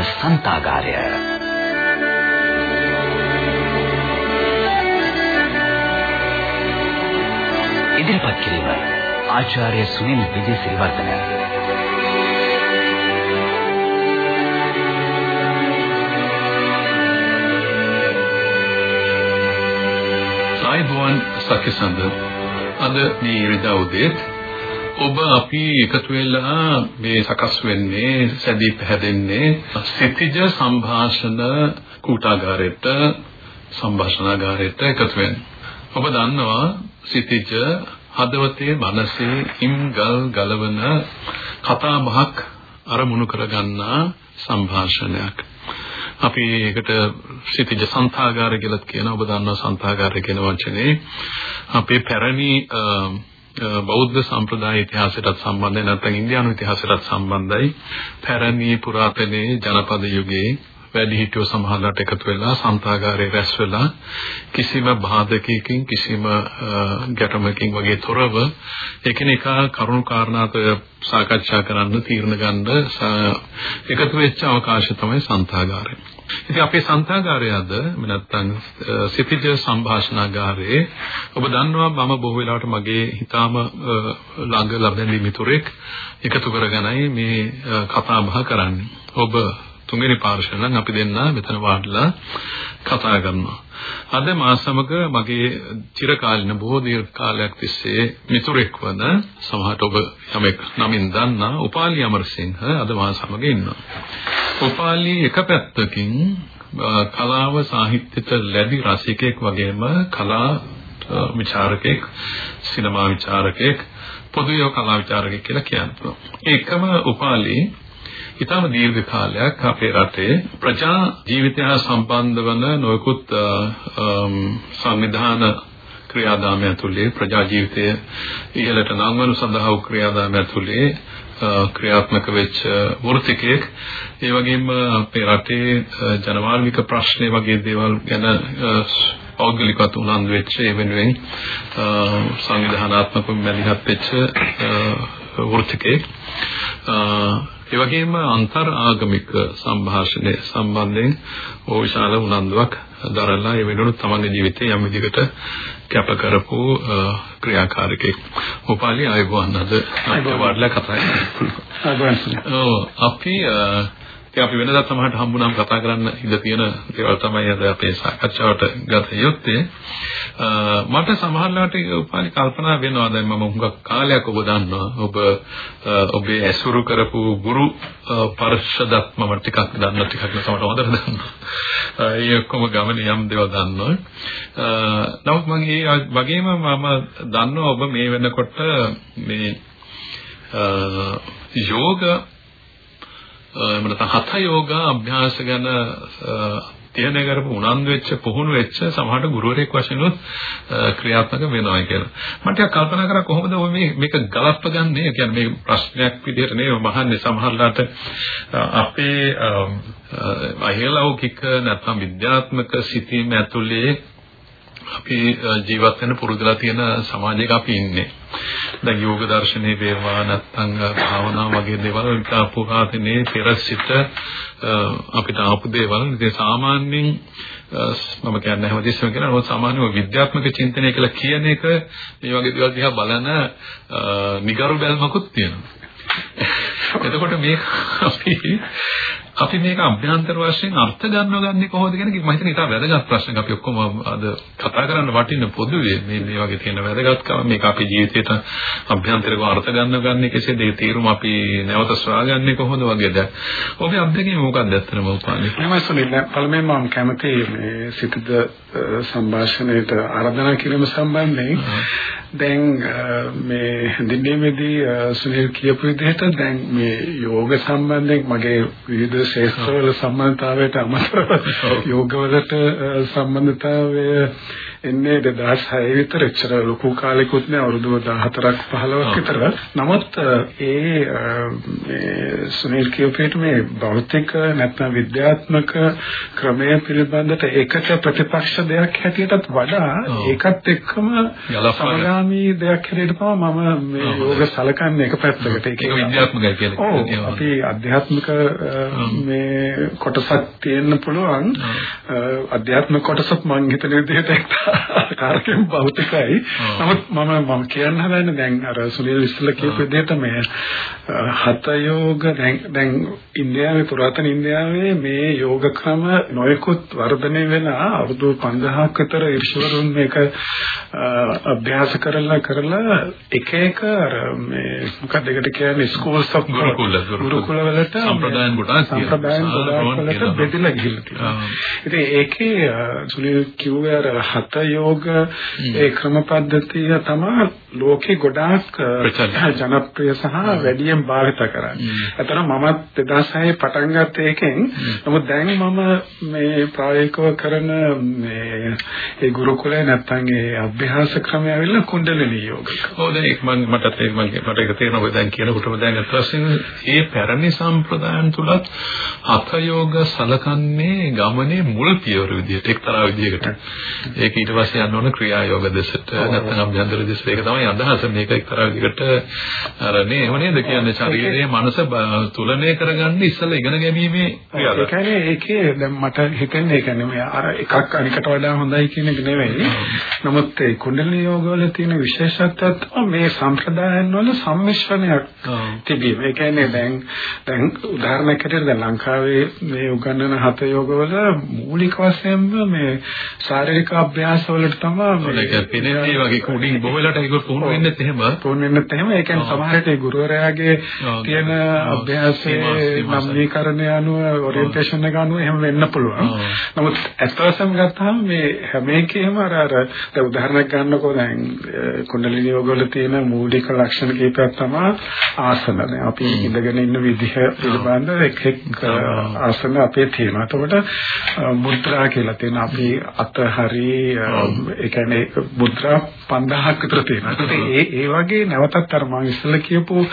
කලවන සන්තාගාරය ඉදිරිපත් කිරීම ආචාර්ය සුනිල් විජේසිරිවර්ධන ආයුබෝවන් සත්‍යසඳ අද මේ ඉරිදා උදේත් ඔබ අපි එකතු වෙලා මේ සකස් වෙන්නේ සැදී පැහැදෙන්නේ සිතිජ සංഭാෂණ කූටාගාරයට සංභාෂණාගාරයට එකතු වෙන්නේ. ඔබ දන්නවා සිතිජ හදවතේ මනසේ ඉම්ගල් ගලවන කතා බහක් අරමුණු කරගන්නා සංභාෂණයක්. අපි ඒකට සිතිජ සංතාගාරය කියලා කියනවා. ඔබ දන්නවා සංතාගාරය කියන වචනේ අපේ පැරණි බෞද්ධ සම්ප්‍රදාය ඉතිහාසයටත් සම්බන්ධයි නැත්නම් ඉන්දියානු ඉතිහාසයටත් සම්බන්ධයි. පැරණි පුරාතනයේ ජනපද යුගයේ වැඩිහිටියෝ සමහරකට එකතු වෙලා සන්තාගාරයේ රැස් වෙලා කිසිම බාධකයකින් කිසිම ගැටමකින් වගේ තොරව එකිනෙකා කරුණු කාරණාත සාකච්ඡා කරන්න තීරණ ගන්න එකතු වෙච්ච අවකාශය තමයි සන්තාගාරය. ඉතින් අපේ සන්තාගාරය අද නැත්තම් සිතිජ සංഭാෂණාගාරයේ ඔබ දන්නවා මම බොහෝ වෙලාවට මගේ හිතාම ළඟ ලැබෙන මිතුරෙක් එකතු කරගෙනයි මේ කතා බහ කරන්නේ. ඔබ තුන්වෙනි පාර්ශ්වය නම් අපි දෙන්න මෙතන වාඩිලා කතා කරනවා. අද මා සමග මගේ චිරකාලීන බොහෝ දීර්ඝ කාලයක් තිස්සේ මිතුරෙක් වන සමහරට ඔබ යමෙක් නමින් දන්නා උපාලි අමරසිංහ අද මා සමග ඉන්නවා. උපාලි එක පැත්තකින් කලාව සාහිත්‍යට ලැබි රසිකයෙක් වගේම කලා විචාරකයෙක් සිනමා විචාරකයෙක් පොදුවේ කලා විචාරකයෙක් කියලා කියනවා. ඒකම උපාලි ඊටම දීර්ඝ කාලයක් අපේ රටේ ප්‍රජා ජීවිතය සම්බන්ධ වන නොයෙකුත් සංවිධාන ක්‍රියාදාමය ඇතුලේ ප්‍රජා ජීවිතය ඉහළට නංවනු සඳහා වූ ක්‍රියාදාමය ඇතුලේ ක්‍රියාත්මක වෙච්ච වෘත්තිකයෙක්. ඒ වගේම අපේ රටේ ජනමාර්ගික ප්‍රශ්න වගේ දේවල් ගැන පෞද්ගලිකවත් උනන්දු වෙච්ච ඒ වෙනුවෙන් සංවිධානාත්මකව මැදිහත් වෙච්ච වෘත්තිකයෙක්. ඒ වගේම අන්තර් ආගමික සංഭാෂණය සම්බන්ධයෙන් ඕ විශාල උනන්දුවක් දරලා ඒ වෙනුවට තමන්ගේ ජීවිතේ යම් විදිහකට කැප කරපු ක්‍රියාකාරකෙක්. උපාලි ආයුබෝවන් අද වඩලා කතා කරනවා. අපි ඉතින් අපි වෙනදා සමහරට හම්බුනාම කතා කරන්න ඉඩ තියෙන දේවල් තමයි අද අපේ සාකච්ඡාවට ගත යුත්තේ. මට සමහරවිට උපාලි කල්පනා වෙනවා දැන් මම හුඟක් කාලයක් ඔබ දන්නවා. ඔබ ඔබේ ඇසුරු කරපු ගුරු පරිශදත් මම ටිකක් දන්නවා ටිකක් සමහරට හොඳට දන්නවා. ඒ ඔක්කොම ගමනේ යම් දේවල් දන්නවා. නමුත් මම ඒ වගේම මම දන්නවා ඔබ මේ වෙනකොට මේ යෝග එහෙම නැත්නම් හත යෝගා අභ්‍යාස ගැන තීරණය කරපු උනන්දු වෙච්ච පුහුණු වෙච්ච සමහරට ගුරුවරයෙක් වශයෙන් උත් ක්‍රියාත්මක වෙනවා කියලා. මම ටිකක් කල්පනා කරා කොහොමද ඔය මේ මේක ගලප්ප ගන්නෙ? ඒ කියන්නේ මේ ප්‍රශ්නයක් විදිහට නෙවෙයි මහන්නේ සමහරලාට අපේ අහිලෞකික නැත්නම් විද්‍යාත්මක සිතීම ඇතුලේ අපි ජීවත් වෙන්න පුරුදුලා තියෙන සමාජයක අපි ඉන්නේ. දැන් යෝග දර්ශනේ වේවා නැත්නම් භාවනා වගේ දේවල් අපු කාතනේ පෙර සිට අපිට ආපු දේවල් ඉතින් සාමාන්‍යයෙන් මම කියන්නේ හැමදෙස්සම කියන ඔය සාමාන්‍ය විද්‍යාත්මක චින්තනය කියලා කියන එක මේ වගේ දේවල් දිහා බලන නිගරු බැල්මකුත් තියෙනවා. එතකොට මේ අපි අපි මේක අභ්‍යන්තර වශයෙන් අර්ථ ගන්නවගන්නේ කොහොමද කියන එක මම හිතන්නේ ඉතාල වැදගත් ප්‍රශ්නයක්. අපි ඔක්කොම අද කතා කරන්න වටින පොදුවේ මේ මේ වගේ තියෙන වැදගත්කම. මේක අපේ ජීවිතේට අභ්‍යන්තරිකව අර්ථ ගන්නවගන්නේ කෙසේද ඒ තීරුම අපි නැවත සොයාගන්නේ කොහොමද වගේද? ඔබේ අත්දැකීම මොකක්ද ඇත්තටම උපාන්නේ එහෙමයි සුනිල්. පළමුවෙන් මම කැමති මේ සිතද සංഭാෂණයට ආරාධනා කිරීම සම්බන්ධයෙන් දැන් මේ දිනේමේදී සුනිල් කියපු විදිහට දැන් මේ යෝග සම්බන්ධයෙන් මගේ විවිධ ශේෂ්ත්‍රවල සම්බන්ධතාවයට අමතරව යෝගවලට සම්බන්ධතාවය එන්නේ 2006 විතර. එච්චර ලොකු කාලෙකුත් නෑ. අවුරුදු 14ක් 15ක් විතර. නමුත් ඒ මේ සුනිල් කියපේට මේ භෞතික නැත්නම් විද්‍යාත්මක ක්‍රමය පිළිබඳට ඒකට ප්‍රතිපක්ෂ දෙයක් හැටියටත් වඩා ඒකත් එක්කම සමගාමී දෙයක් හැටියට තමයි මම මේ යෝග සලකන්නේ එක පැත්තකට. ඒක විද්‍යාත්මකයි කියලා. අපි අධ්‍යාත්මික මේ කොටසක් තියෙන්න පුළුවන්. අධ්‍යාත්මික කොටසක් මම හිතන විදිහට කාර්යයෙන් භෞතිකයි. නමුත් මම මම කියන්න හදන්නේ දැන් අර සුනිල් ඉස්සලා කියපු විදිහට මේ හත යෝග දැන් දැන් ඉන්දියාවේ පුරාතන ඉන්දියාවේ මේ යෝග ක්‍රම නොයෙකුත් වර්ධනය වෙලා අවුරුදු 5000ක් විතර ඍෂිවරුන් මේක අභ්‍යාස කරලා කරලා එක එක අර මේ මොකක්ද ඒකට කියන්නේ ස්කූල්ස් ඔෆ් ගුරුකුල ගුරුකුල. වලට සම්ප්‍රදායන් ගොඩාක් සම්ප්‍රදායන් ගොඩාක් වලට බෙදලා ගිහිල්ලා තියෙනවා. ඉතින් ඒකේ සුනිල් කිව්වේ අර හත යෝග ඒ ක්‍රම පද්ධතිය තමයි ලෝකේ ගොඩාක් ජනප්‍රිය සහ වැඩියෙන් භාවිත කරන්නේ. ඒතර මමත් 2006 පටන් ගත්ත එකෙන්. නමුත් දැන් මම මේ ප්‍රායෝගිකව කරන මේ ඒ ගුරුකුලේ නැත්තම් ඒ අභ්‍යාස ක්‍රමය ඇවිල්ලා කුණ්ඩලිනී යෝග. ඔව් දැන් ඒක මම මටත් ඒක මට ඒක තේරෙනවා දැන් කියනකොටම දැන් අත්වශයෙන් ඒ පැරණි සම්ප්‍රදායන් තුලත් හත යෝග සලකන්නේ ගමනේ මුල් පියවර විදිහට එක්තරා විදිහකට. ඒක ඊට පස්සේ යන්න ඕන ක්‍රියා යෝග දෙසට. නැත්නම් අභ්‍යන්තර දෙසට ඒක තමයි අදහස. මේක එක්තරා විදිහකට අර නේ එහෙම නේද කියන්නේ? ශරීරයේ මනස තුලනය කරගන්න ඉස්සෙල්ලා ඉගෙන ගැනීමේ ක්‍රියාව. ඒ කියන්නේ ඒකේ දැන් මට හිතෙන්නේ ඒ කියන්නේ අර එකක් අනිකට වඩා හොඳයි කියන එක නෙවෙයි. නමුත් ඒ කුණ්ඩලිනී යෝගවල තියෙන විශේෂත්වය තමයි මේ සම්ප්‍රදායන් වල සම්මිශ්‍රණයක් තිබීම. ඒ කියන්නේ දැන් දැන් උදාහරණයක් හැටියට දැන් ලංකාවේ මේ උගන්වන හත යෝගවල මූලික වශයෙන්ම මේ ශාරීරික අභ්‍යාස වලට තමයි මේක පෙනෙන්නේ වගේ කුඩින් බොහලට ඒක පුහුණු වෙන්නෙත් එහෙම. පුහුණු වෙන්නෙත් එහෙම. ඒ කියන්නේ සමහරට ඒ ගුරුවරයාගේ තියෙන අභ්‍යාසයේ නම්නීකරණය අනුව ඔරියන්ටේෂන් එක අනුව එහෙම වෙන්න පුළුවන්. නමුත් ඇත්තටම ගත්තාම මේ හැම එකේම අර අර දැන් උදාහරණයක් ගන්නකො දැන් කුණ්ඩලිනී යෝගවල තියෙන මූලික ලක්ෂණ කීපයක් තමයි ආසන. දැන් අපි ඉඳගෙන ඉන්න විදිහ පිළිබඳ එක් එක් ආසන අපේ තියෙනවා. එතකොට මුද්‍රා කියලා තියෙන අපි අත හරි ඒ කියන්නේ මුද්‍රා 5000ක් විතර තියෙනවා. ඒ ඒ වගේ නැවතත් අර මම ඉස්සෙල්ලා කියපු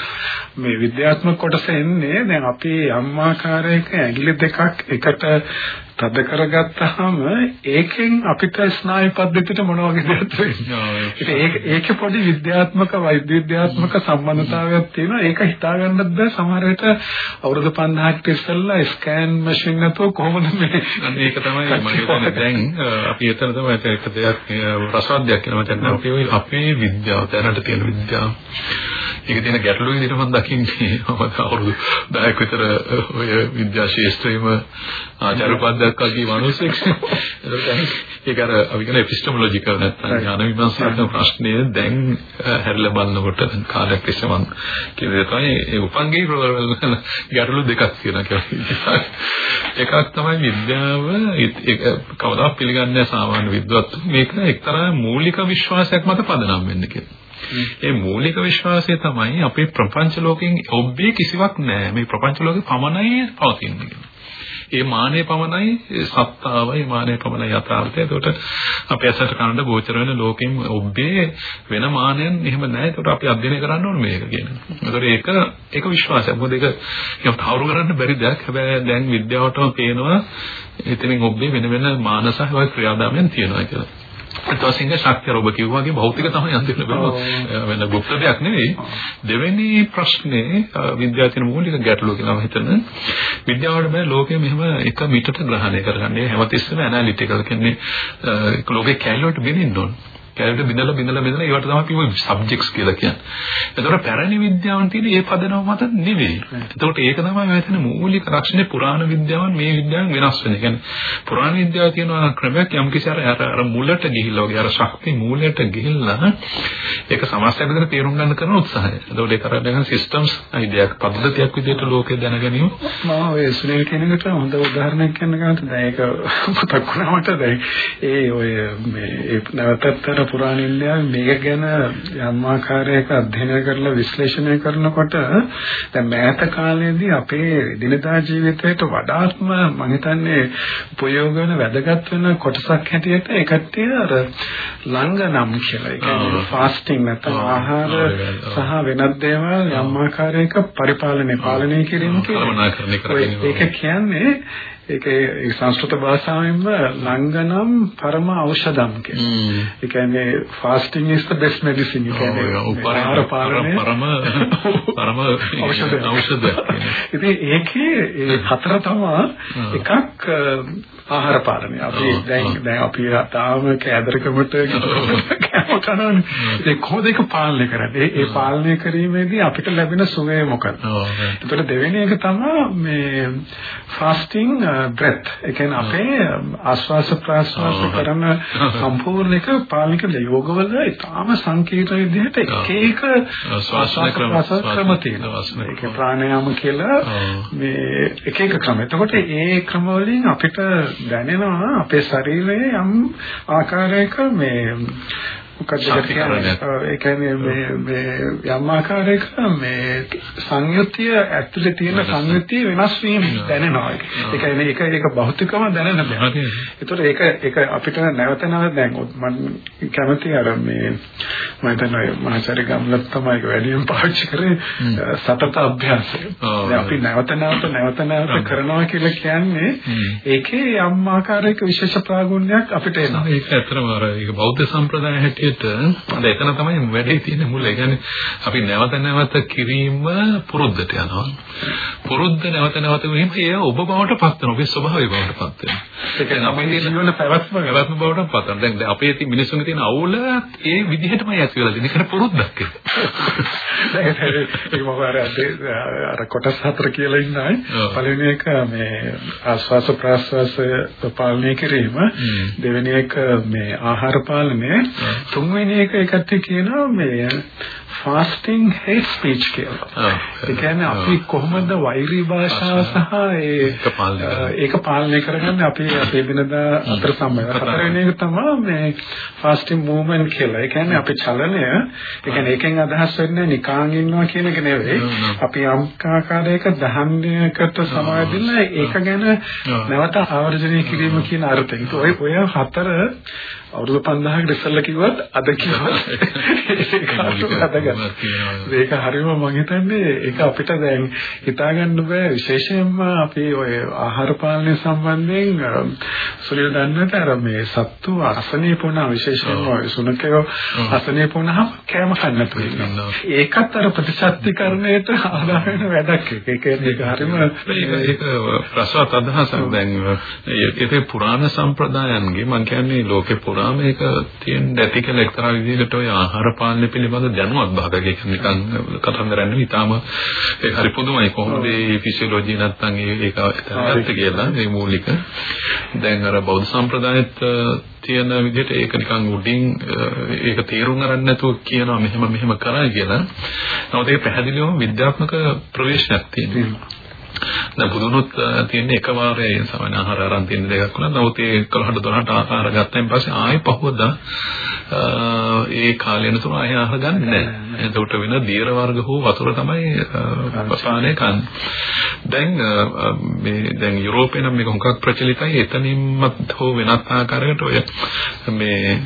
මේ විද්‍යාත්මක කොටස එන්නේ දැන් අපි අම්මාකාරයක ඇඟිලි දෙකක් එකට තද කරගත්තාම ඒකෙන් අපිට ස්නායු පද්ධතියට මොන වගේ දෙයක් වෙන්නේ. ඒක ඒකේ පොඩි විද්‍යාත්මක වෛද්‍ය විද්‍යාත්මක සම්බන්ධතාවයක් තියෙනවා. ඒක හිතාගන්නත් බෑ. සමහර විට අවුරුදු 50ක් ඉස්සෙල්ලා ස්කෑන් මැෂින් නැතුව කොහොමද මේ මේක තමයි මම හිතන්නේ. දැන් අපි එතන තමයි ඒක දෙයක් රසවත්යක් කියලා මම අපේ අපේ විද්‍යාව දැනට තියෙන විද්‍යාව ඒක තියෙන ගැටලු විදිහට මම දකින්නේ. මම අවුරුදු 10ක් විතර ඔය විද්‍යා ශාස්ත්‍රයේම ආචාර්ය පද්ධතියක් වගේ මිනිස්සෙක්. ඒක අර අපි කියන එපිස්ටමොලොජිකල් නැත්නම් ඥාන විමර්ශන ප්‍රශ්නය දැන් හැරිලා බලනකොට කාලයක් තිස්සේ මම කියන තමයි ඒ උපංගේ ගැටලු දෙකක් තියෙනවා එකක් තමයි විද්‍යාව. ඒක කවදා පිළිගන්නේ සාමාන්‍ය විද්වත් මේක එක්තරා මූලික විශ්වාසයක් මත පදනම් වෙන්න කියලා. ඒ මූලික විශ්වාසය තමයි අපේ ප්‍රපංච ලෝකෙන් ඔබ්බේ කිසිවක් නැහැ. මේ ප්‍රපංච ලෝකෙ පමණයි පවතින්නේ. ඒ මානෙ පමණයි සත්තාවයි මානෙ පමණයි යථාර්ථය. ඒකට අපි ඇසට කනට ගෝචර වෙන ලෝකෙන් ඔබ්බේ වෙන මානයන් එහෙම නැහැ. ඒකට අපි අධ්‍යයනය කරන්න ඕනේ මේක කියන. ඒකට ඒක ඒක විශ්වාසයක්. මොකද ඒක ඒක තවුරු කරන්න බැරි දෙයක්. හැබැයි දැන් විද්‍යාවටම පේනවා එතනින් ඔබ්බේ වෙන වෙන මානස වගේ ක්‍රියාදාමයන් තියෙනවා කියලා. ඊටසින්ග ශක්තිය ඔබ කිව්වා වගේ භෞතික තමයි අන්තිම වෙන ගුප්ත දෙයක් නෙවෙයි. දෙවෙනි ප්‍රශ්නේ විද්‍යාව තියෙන මූලික ගැටලුව කියලා මම හිතන්නේ. විද්‍යාවට බෑ ලෝකෙ මෙහෙම එක මිටට ග්‍රහණය කරගන්නේ. හැමතිස්සෙම ඇනලිටිකල් කියන්නේ ලෝකේ කැලලට බිනින්න ඕන කැලේට බිඳලා බිඳලා බිඳලා ඒවට තමයි අපි සබ්ජෙක්ට්ස් කියලා කියන්නේ. ඒතකොට පැරණි විද්‍යාවන් තියෙන මේ පදනම මත නෙවෙයි. ඒතකොට ඒක තමයි මම හිතන්නේ මූලික ලක්ෂණේ පුරාණ විද්‍යාවන් මේ විද්‍යාවෙන් වෙනස් වෙන. ඒ කියන්නේ පුරාණ විද්‍යාව තියෙන ක්‍රමයක් යම් කිසි අර අර මුලට ගිහිල්ලා වගේ අර ශක්ති මූලයට ගිහිල්ලා ඒක සමස්තයක් විතර තේරුම් ගන්න කරන උත්සාහය. ඒතකොට ඒක අර සිස්ටම්ස් අයිඩියක් පද්ධතියක් විදිහට ලෝකේ දැනගැනීම. මම ඔය සුනිල් කියන එකට හොඳ උදාහරණයක් කියන්න ගන්නත් දැන් ඒක මතක් වුණාමට දැන් ඒ ඔය මේ නැවතත් අර පුරාණ ඉන්දියාවේ මේක ගැන යම් ආකාරයක අධ්‍යයනය කරලා විශ්ලේෂණය කරනකොට දැන් මෑත කාලේදී අපේ දිනදා ජීවිතයට වඩාත්ම මම හිතන්නේ උපයෝග වෙන වැදගත් වෙන කොටසක් හැටියට ඒ කට්ටිය අර ලංගනම් කියලා. ඒ කියන්නේ ෆාස්ටිං නැත්නම් ආහාර සහ වෙනත් දේවල් යම් ආකාරයක පරිපාලනය පාලනය කිරීම කියන්නේ. ඒක කියන්නේ ඒකේ සංස්කෘත භාෂාවෙන්ම ලංගනම් පරම ඖෂධම් කියන්නේ. ඒ කියන්නේ fasting is the best medicine. ඒ කියන්නේ උපකාර පරම පරම ඖෂධ. ඉතින් ඒකේ ඒ හතර තමයි එකක් ආහාර පාලනය. අපි දැන් දැන් අපි තාම කෑදරකමට කෑම කනවනේ. ඒ කොහොමද ඒක පාලනය කරන්නේ? ඒ පාලනය කිරීමේදී අපිට ලැබෙන සුවය මොකක්ද? ඒතකොට දෙවෙනි එක තමයි මේ fasting breath. ඒ කියන්නේ අපේ ආශ්වාස ප්‍රාශ්වාස කරන සම්පූර්ණ එක පාලනය කරලා යෝගවල ඉතාම සංකීර්ණ විදිහට එක එක ශ්වාස ක්‍රම තියෙනවා. ඒක ප්‍රාණයාම කියලා මේ එක එක ක්‍රම. එතකොට ඒ ක්‍රම වලින් අපිට දැනෙනවා අපේ ශරීරයේ යම් ආකාරයක මේ මොකද ඒ කියන්නේ මේ මේ යම් ආකාරයක මේ සංයුතිය ඇතුලේ තියෙන සංයුතිය වෙනස් වීම දැනෙනවා. ඒ කියන්නේ ඒක ඒක භෞතිකව දැනෙන දෙයක්. ඒතකොට ඒක ඒක අපිට නැවත නැවත දැන් මම කැමති අර මේ මම හිතන්නේ මහාචාර්ය ගම්ලත් තමයි වැඩියෙන් පාවිච්චි කරේ සතත අභ්‍යාසය. අපි නැවත නැවත නැවත නැවත කරනවා කියලා කියන්නේ ඒකේ යම් ආකාරයක විශේෂ ප්‍රාගුණ්‍යයක් අපිට එනවා. ඒක ඇත්තටම අර ඒක බෞද්ධ සම්ප්‍රදාය හැටියට විදිහට අද එතන තමයි වැඩේ තියෙන මුල. ඒ කියන්නේ අපි නැවත නැවත කිරීම පුරුද්දට යනවා. පුරුද්ද නැවත නැවත වීම ඒ ඔබ බවට පත් වෙනවා. ඔබේ ස්වභාවය බවට පත් වෙනවා. ඒ කියන්නේ අපේ ජීවන පැවැත්ම පැවැත්ම බවට පත් වෙනවා. දැන් අපේ තියෙන මිනිස්සුන්ගේ තියෙන අවුල ඒ විදිහටමයි ඇති වෙලා තියෙන්නේ. ඒක පුරුද්දක් ඒක. ඒක මොකද අර කොටස් හතර කියලා ඉන්නයි. පළවෙනි එක මේ ආස්වාස ප්‍රාස්වාස පාලනය කිරීම. දෙවෙනි එක මේ ආහාර පාලනය. තුන්වෙනි එක එකට කියනවා මේ fasting hate speech කියලා. ඒ කියන්නේ අපි කොහොමද වෛරී භාෂාව සහ ඒක පාලනය කරගන්නේ අපි අපේ දිනදා අතර සමය. හතරවෙනි එක තමයි මේ fasting movement කියලා. ඒ කියන්නේ අපේ චලනය ඒ කියන්නේ ඒකෙන් අදහස් වෙන්නේ නිකාන් ඉන්නවා කියන එක නෙවෙයි. අපි යම් ආකාරයක දහන්නයකට සමාදින්න ඒක ගැන නැවත ආවර්ජනය කිරීම කියන අර්ථයෙන්. ඔය ඔය හතර අවුරුදු 5000කට ඉස්සෙල්ලා කිව්වත් අද කිව්වත් ඒක හරියම මම හිතන්නේ ඒක අපිට දැන් හිතා ගන්න බෑ. විශේෂයෙන්ම අපි ඔය ආහාර පාලනය සම්බන්ධයෙන් සුනිල් දන්නට අර මේ සත්තු අසනීප වුණා විශේෂයෙන්ම සුනකයෝ අසනීප වුණාම කෑම කන්න පුළුවන් ඒකත් අර ප්‍රතිශක්තිකරණයට ආදාන වෙන වැඩක්. ඒක ඒක හරියම ඒක ප්‍රසවත් අදහසක්. දැන් ඒකේ පුරාණ සම්ප්‍රදායන්ගේ මම කියන්නේ ලෝකේ පුරාම ඒක තියෙන ඇති කියලා එක්තරා විදිහකට ඔය ආහාර පාලනය පිළිබඳ දැනුවත් භාගයක් ඒක නිකන් කතන්දරයක් නෙවෙයි තාම ඒක හරි පුදුමයි කොහොමද මේ ෆිසියොලොජි නැත්තම් ඒක ඇත්ත කියලා මේ මූලික දැන් අර බෞද්ධ සම්ප්‍රදායෙත් තියෙන විදිහට ඒක නිකන් උඩින් ඒක තේරුම් ගන්න නැතුව කියනවා මෙහෙම මෙහෙම කරයි කියලා. නමුත් ඒක පැහැදිලිවම විද්‍යාත්මක ප්‍රවේශයක් තියෙනවා. දැන් බුදුනුත් තියෙන එක වාරයේ සමාන ආහාර අරන් තියෙන දෙකක් වුණා. නමුත් ඒ 11ට 12ට ආහාර ගත්තයින් පස්සේ ආයෙ පහවදා ඒ කාලයන තුන ආයෙ ආහාර ගන්න නැහැ. එතකොට වෙන දියර වර්ග හෝ වතුර තමයි පානය කන්නේ. දැන් මේ දැන් යුරෝපේ නම් මේක හුඟක් ප්‍රචලිතයි. එතනින්මත් හෝ වෙනත් ආකාරයකට ඔය මේ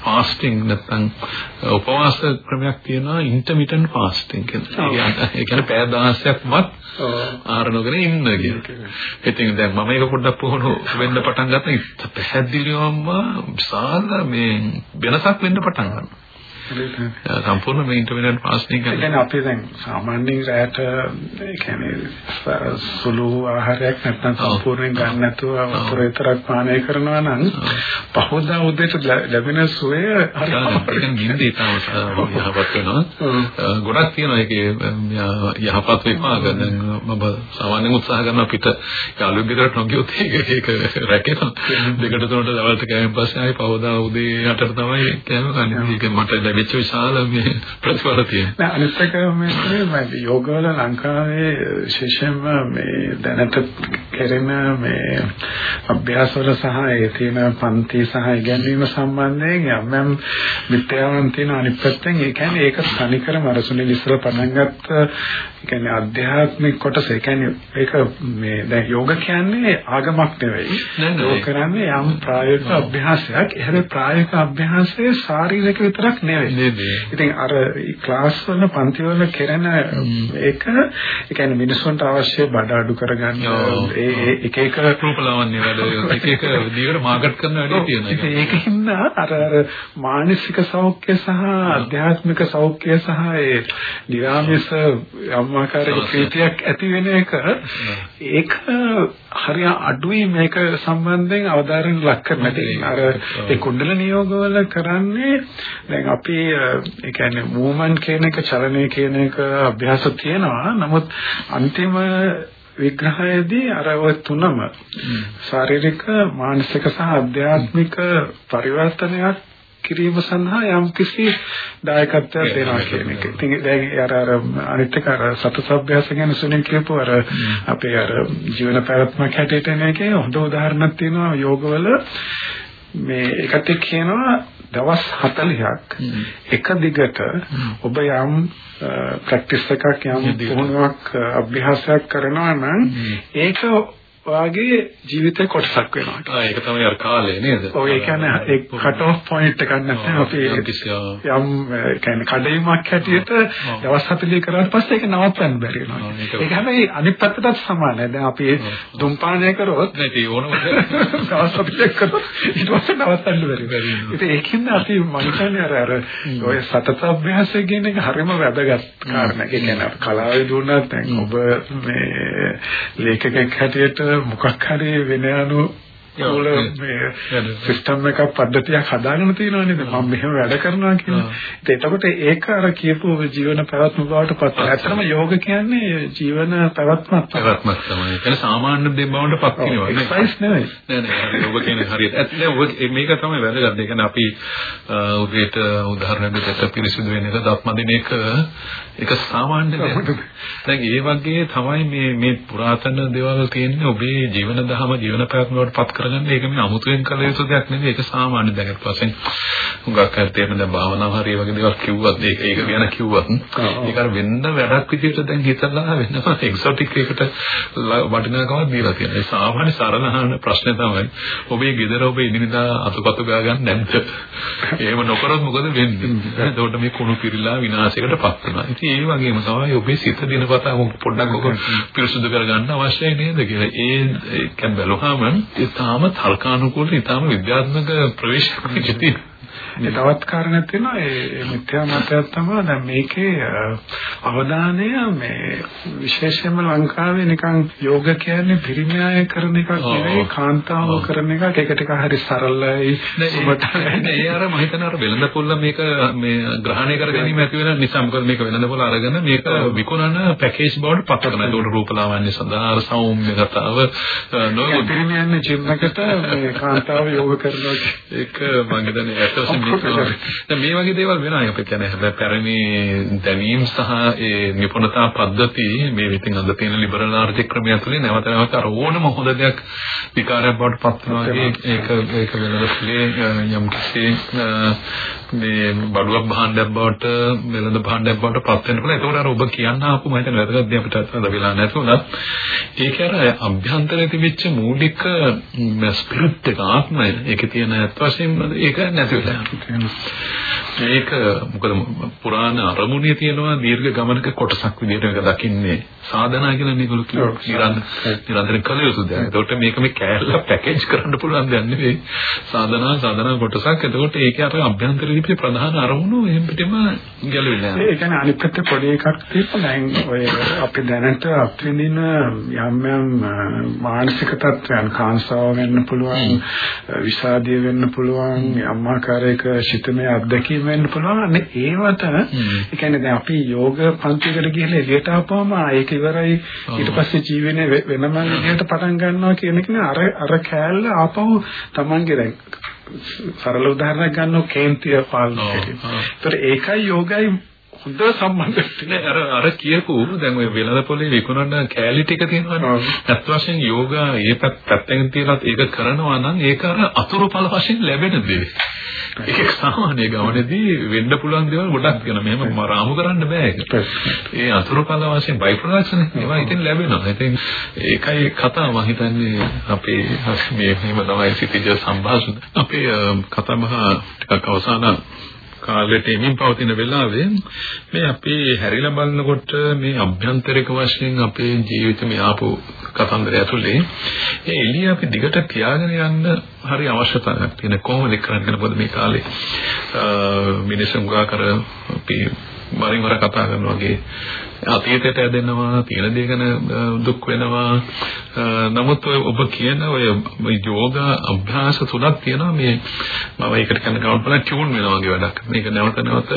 ෆාස්ටිං නැත්නම් උපවාස ක්‍රමයක් තියෙනවා ඉන්ටර්මිටන්ට් ෆාස්ටිං කියලා. ඒ කියන්නේ පැය 16ක්වත් ආහාර නොගෙන ඉන්න කියන. ඉතින් දැන් මම ඒක පොඩ්ඩක් පුහුණු වෙන්න පටන් ගත්තා. පැහැදිලිවම විශාල මේ වෙනසක් වෙන්න පටන් ගන්නවා. සම්පූර්ණ මේ ඉන්ටර්මිඩන්ට් ෆාස්ටිං කරන. ඒ කියන්නේ අපි දැන් සාමාන්‍යයෙන් රැට ඒ කියන්නේ සුළු ආහාරයක් නැත්නම් සම්පූර්ණයෙන් ගන්න නැතුව වතුර විතරක් පානය කරනවා නම් පහවදා උදේට ලැබෙන සුවය හරි අපිට නිින්දේ තාම යහපත් වෙනවා. ගොඩක් තියෙනවා ඒකේ යහපත් විපාක. දැන් මම සාමාන්‍යයෙන් උත්සාහ කරනවා පිට යාළුවෙක් ගෙදරට නොගියොත් ඒක රැකෙනවා. දෙකට තුනට දවල්ට කෑමෙන් පස්සේ ආයි පහවදා උදේ 8ට තමයි කෑම කන්නේ. ඒක මට ලැබිච්ච විශාල මේ ප්‍රතිඵල තියෙනවා. නෑ අනිත් එක මේ යෝගවල ලංකාවේ විශේෂයෙන්ම මේ දැනට කෙරෙන මේ අභ්‍යාසවල සහ ඒ තියෙන පන්ති සහ ඉගැන්වීම සම්බන්ධයෙන් යම් යම් මිත්‍යාවන් තියෙන අනිත් පැත්තෙන් ඒ කියන්නේ ඒක තනිකරම අර සුනිල් ඉස්සර පටන් ගත්ත ඒ කියන්නේ ආධ්‍යාත්මික කොටස. ඒ කියන්නේ ඒක මේ දැන් යෝග කියන්නේ ආගමක් නෙවෙයි. යෝග කරන්නේ යම් ප්‍රායෝගික අභ්‍යාසයක්. එහෙම ප්‍රායෝගික අභ්‍යාසයේ ශාරීරික විතරක් නෙවෙයි. ඉතින් අර ක්ලාස් වල පන්ති වල කරන ඒක ඒ කියන්නේ මිනිස්සුන්ට අවශ්‍ය බඩ අඩු කරගන්න ඒ එක එක රූපලාවන්‍ය වැඩ එක එක විදිහකට මාකට් කරන වැඩේ තියෙනවා. ඒකින්ද අර අර මානසික සෞඛ්‍ය සහ ආධ්‍යාත්මික සෞඛ්‍ය සහ ඒ නිරාමිස අම්මාකාරක ප්‍රීතියක් ඇති වෙන එක ඒක හරිය අඩුයි මේක සම්බන්ධයෙන් අවධාරණ ලක් කරන්න. අර ඒ කුණ්ඩල නියෝගවල කරන්නේ දැන් අපි ඒ කියන්නේ මූවමන්ට් කියන එක චලනය කියන එක අභ්‍යාස තියෙනවා. නමුත් අන්තිම විග්‍රහයේදී අර ඔය තුනම ශාරීරික මානසික සහ ආධ්‍යාත්මික පරිවර්තනයක් කිරීම සඳහා යම් කිසි දායකත්වයක් දෙනවා කියන එක. ඉතින් දැන් අර අර අනිත් එක අර සතත අභ්‍යාස ගැන සුනිල් කියපු අර අපේ අර ජීවන පැවැත්මක් හැටියට එන එකේ හොඳ උදාහරණයක් තියෙනවා යෝගවල මේ එකට කියනවා දවස් 40ක් එක දිගට ඔබ යම් ප්‍රැක්ටිස් එකක් යම් පුහුණුවක් අභ්‍යාසයක් කරනවා නම් ඒක ඔයාගේ ජීවිතේ කොටසක් වෙනවා. ආ ඒක තමයි අර කාලය නේද? ඔව් ඒ කියන්නේ ඒ කට් ඔෆ් පොයින්ට් එකක් නැත්නම් අපි යම් කියන්නේ කඩේමක් හැටියට දවස් 40 කරාට පස්සේ ඒක නවත්තන්න බැරි වෙනවා. ඒක හැබැයි අනිත් පැත්තටත් සමානයි. දැන් අපි දුම්පානය කරොත් ඒක ඕනම දවස් 40 කරොත් ඊට පස්සේ නවත්තන්න බැරි වෙනවා. ඉතින් ඒකින්ද අපි මම කියන්නේ අර අර ඔය සතත අභ්‍යාසය කියන එක හරිම වැදගත් කාරණයක්. ඒ කියන්නේ කලාවේ දුන්නත් දැන් ඔබ මේ ලේඛකෙක් හැටියට මොකක් හරි වෙන යනු වල මේ සිස්ටම් එකක් පද්ධතියක් හදාගෙන තියෙනවා නේද මම මෙහෙම වැඩ කරනවා කියලා. ඉතින් එතකොට ඒක අර කියපු ජීවන පැවැත්ම බවට පත් වෙනවා. ඇත්තටම යෝග කියන්නේ ජීවන පැවැත්මක් පැවැත්මක් තමයි. ඒක සාමාන්‍ය දෙයක් බවට පත් වෙනවා. එක්සයිස් නෙවෙයි. නෑ නෑ යෝග කියන්නේ හරියට. ඇත්තට මේක තමයි වැදගත්. ඒ කියන්නේ අපි උදේට උදාහරණයක් දෙකට පිරිසිදු වෙන එක දත්ම දින එක ඒක සාමාන්‍ය දෙයක්. දැන් ඒ වගේ තමයි මේ මේ පුරාතන දේවල් තියෙන්නේ ඔබේ ජීවන දහම ජීවන පැවැත්ම වලට පත් කරගන්න ඒක මේ අමුතුවෙන් කළ යුතු දෙයක් නෙවෙයි ඒක සාමාන්‍ය දෙයක්. වශයෙන් හුඟක් තේරෙන දැන් භාවනාව හරිය වගේ දේවල් කිව්වත් ඒක ඒක ගැන කිව්වත් ඒක අර වෙන්න වැඩක් විදිහට දැන් හිතලා වෙනවා. එක්සොටික් එකට වටිනාකමක් දීලා තියෙනවා. ඒ සාමාන්‍ය සරලහන ප්‍රශ්නේ තමයි ඔබේ ගෙදර ඔබ ඉදිනදා අතුපතු ගා ගන්න නැද්ද? එහෙම නොකරොත් මොකද වෙන්නේ? එතකොට මේ කුණු පිරීලා විනාශයකට පත් වෙනවා. ඉතින් ඒ වගේම තමයි ඔබේ සිත දිනපතා පොඩ්ඩක් ඔක පිරිසුදු කරගන්න අවශ්‍යයි නේද කියලා. ඒ කැම් බැලුවාම ඒ තාම තර්කානුකූල ඉතාම විද්‍යාත්මක ප්‍රවේශයක් තියෙනවා. ඒ තවත් කාරණයක් තියෙනවා. ඒ මිත්‍යා මතයක් තමයි දැන් මේකේ අවධානය මේ විශේෂයෙන්ම ලංකාවේ නිකන් යෝග කියන්නේ පිරිමෑය කරන එකක් නෙවෙයි කාන්තාව කරන එකක්. ඒක ටික හරි සරලයි. ඒ අර මම හිතන අර වෙළඳ පොල්ල මේක මේ ග්‍රහණය කර ගැනීම ඇති වෙන නිසා මොකද මේක වෙළඳ පොල්ල අරගෙන මේක විකුණන පැකේජ් බවට පත් කරනවා. ඒකට රූපලාවන්‍ය සඳහා අර සෞම්‍ය කතාව නෝගු පිරිමෑයන්නේ ජිම් එකට මේ කාන්තාව යෝග කරනවා. ඒක මම හිතන්නේ ඇත්තටම දැන් මේ වගේ දේවල් වෙනවා අපිට කියන්නේ හැබැයි පැරණි දැනීම් සහ ඒ නිපුණතා පද්ධති මේ විතින් අද තියෙන ලිබරල් ආර්ථික ක්‍රමය තුළින් නැවත නැවත අර ඕනම හොඳ දෙයක් විකාරයක් බවට පත් වෙනවා ඒක ඒක වෙනදස්ලේ යම් කිසි මේ බඩුවක් භාණ්ඩයක් බවට වෙළඳ භාණ්ඩයක් බවට පත් වෙන්න පුළුවන්. ඒකෝර අර ඔබ කියන්න ආපු මම හිතන්නේ වැදගත් දේ අපිට අද වෙලා නැතුණත් ඒක අර අභ්‍යන්තරයේ තිබිච්ච මූලික ස්පිරිට් එක ආත්මය ඒකේ තියෙන අත් වශයෙන්ම ඒක නැති වෙලා. ඒක මොකද පුරාණ අරමුණේ තියෙනවා දීර්ඝ ගමනක කොටසක් විදිහට මේක දකින්නේ සාධනා කියලා මේගොල්ලෝ කියනවා නිරන්තරයෙන් කළ යුතු දෙයක්. ඒකට මේක මේ කෑල්ල පැකේජ් කරන්න පුළුවන් දෙයක් නෙවෙයි. සාධනා සාධනා කොටසක්. එතකොට ඒකේ අර අභ්‍යන්තර ලිපියේ ප්‍රධාන අරමුණු එහෙම පිටිම ගැලවිලා යනවා. ඒ කියන්නේ අනිත් පැත්තේ පොඩි එකක් තියෙනවා. දැන් ඔය අපි දැනට අත්විඳින යම් යම් මානසික තත්ත්වයන් කාංසාව වෙන්න පුළුවන්, විෂාදීය වෙන්න පුළුවන්, යම් ආකාරයක ශිතමය අත්දැකීම් වෙන්න පුළුවන්. ඒවට ඒ කියන්නේ දැන් අපි යෝග පන්තිකට ගිහලා එළියට ආපුවම ඒක ඉවරයි. ඊට පස්සේ ජීවනයේ වෙනම විදිහට පටන් ගන්නවා කියන එක නේ අර අර කෑල්ල ආපහු Tamange දැන් සරල උදාහරණයක් ගන්නවා කේන්තිය පාලනය. ඒතර ඒකයි යෝගයි හොඳ සම්බන්ධයක් අර අර කියපු දැන් ඔය වෙළඳ පොලේ විකුණන කෑලි ටික තියෙනවනේ. ඇත්ත වශයෙන් යෝගා ඒ පැත්තෙන් තියලත් ඒක කරනවා නම් ඒක අර අතුරුඵල වශයෙන් ලැබෙන දෙයක්. ඒක සාමාන්‍ය ගමනේදී වෙන්න පුළුවන් දේවල් ගොඩක් තියෙනවා. මෙහෙම රාමු කරන්න බෑ ඒක. ඒ අතුරුඵල වශයෙන් බයි ප්‍රොඩක්ට්ස් නේ. ඒවා ඉතින් ලැබෙනවා. ඉතින් ඒකයි කතාව මම හිතන්නේ අපේ මේ මෙහෙම තමයි සිටිජ සංഭാෂණ. අපේ කතා බහ ටිකක් අවසාන කාලෙට එමින් පවතින වෙලාවේ මේ අපේ හැරිලා බලනකොට මේ අභ්‍යන්තරික වශයෙන් අපේ ජීවිත මේ ආපු කතන්දරය ඇතුලේ ඒ එළිය අපි දිගට තියාගෙන යන්න හරි අවශ්‍යතාවයක් තියෙන කොහොමද කරන්නේ? මොකද මේ කාලේ මිනිසුන් ගා කර අපි වරින් වර කතා කරනවා වගේ. අතීතයට ඇදෙනවා තියෙන දේ ගැන දුක් වෙනවා. නමුත් ඔය ඔබ කියන ඔය යෝගා අභ්‍යාස තුනක් තියෙනවා. මේ මම ඒකට කියන ගමන් බලන ටියුන් වෙනවා වගේ වැඩක්. මේක නැවත නැවත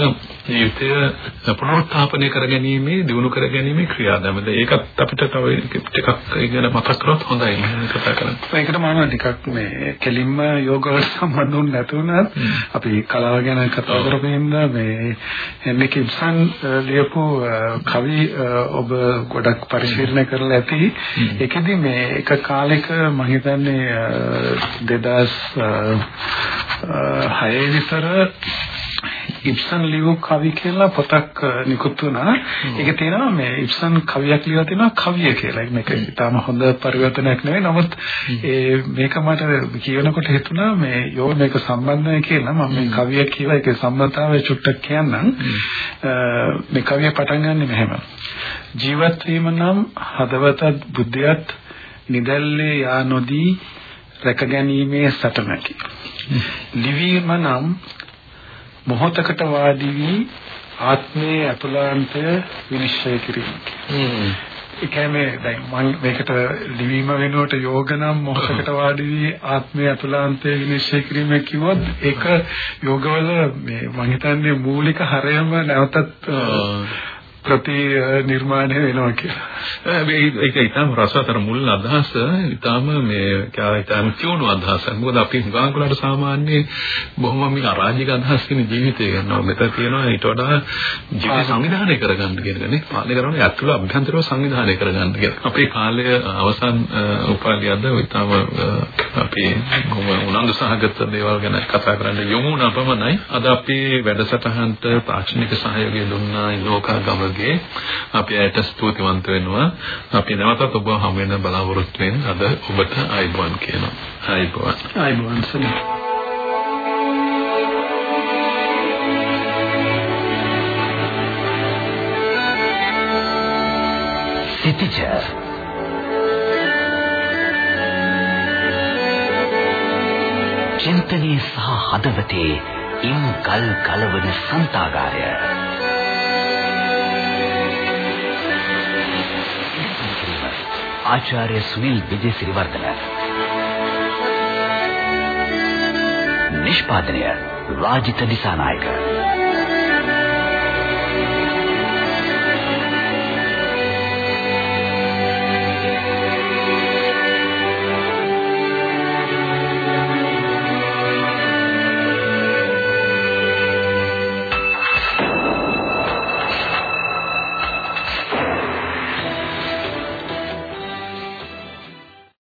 ජීවිතය පුනරුත්ථාපනය කරගැනීමේ දිනු කරගැනීමේ ක්‍රියාදාමද ඒකත් අපිට තව ටිකක් ඉගෙන මතක් කරොත් හොඳයි. කතා කරන්න. ඒකට මම ටිකක් මේ කෙලින්ම යෝග වලට සම්බන්ධ නැතුණත් අපි කලාව ගැන කතා කරපින්න මේ හෙන්රි කිබ්සන් ලියපු කවි ඔබ ගොඩක් පරිශීලනය කරලා ඇති. ඒකෙදි මේ එක කාලෙක මම හිතන්නේ 2006 විතර ඉබ්සන් ලියු කවි කියලා පොතක් නිකුත් වුණා. ඒක තියෙනවා මේ ඉබ්සන් කවියක් ලියලා තියෙනවා කවිය කියලා. මේක ඉතාම හොඳ පරිවර්තනයක් නෙවෙයි. නමුත් ඒ මේක මට කියනකොට හිතුණා මේ යෝ මේක සම්බන්ධයි කියලා. මම මේ කවිය කියලා ඒකේ සම්බන්ධතාවය චුට්ටක් කියන්නම්. මේ කවිය පටන් ගන්නෙ මෙහෙම. ජීවත් වීම නම් හදවතත් බුද්ධියත් නිදැල්ලේ යා නොදී රැකගැනීමේ සටනකි. ලිවීම නම් මොහොතකට වාඩි වී ආත්මයේ අතුලාන්තය විනිශ්චය කිරීම. ඒ කියන්නේ දැන් මම මේකට ලිවීම වෙනුවට යෝග නම් මොහොතකට වාඩි වී ආත්මයේ අතුලාන්තය විනිශ්චය කිරීම කිව්වොත් ඒක යෝගවල මේ මම හිතන්නේ මූලික හරයම නැවතත් ප්‍රති නිර්මාණය වෙනවා කියලා. ඒක ඊටම රසතර මුල් අදහස ඊටම මේ ඊටම තියුණු අදහසක්. මොකද අපි හුඟාන්කුලට සාමාන්‍ය බොහොම මේ අරාජික අදහස් කියන ජීවිතය ගන්නවා. මෙතන තියෙනවා ඊට වඩා ජීවිත සංවිධානය කරගන්න කියන එකනේ. පාලනය කරනවා ඇතුළ අභ්‍යන්තරව සංවිධානය කරගන්න කියන. අපේ කාලය අවසන් උපාලියද ඊටම අපි උනන්දු සහගත දේවල් ගැන කතා කරන්න යමු නපමණයි. අද අපි වැඩසටහනට තාක්ෂණික සහයෝගය දුන්නා ලෝකා ගම වගේ අපි ඇයට ස්තුතිවන්ත වෙනවා. අපි නැවතත් ඔබ හමු වෙන බලාපොරොත්තු වෙන අද ඔබට ආයිබෝන් කියනවා. ආයිබෝන්. ආයිබෝන් සනි. සිටිජර් චින්තනයේ සහ හදවතේ ඉම් කල් කලවන සන්තාගාරය ආචාර්ය සුනිල් විජේසිරිවර්ධන. නිෂ්පාදනය රාජිත දිසානායක.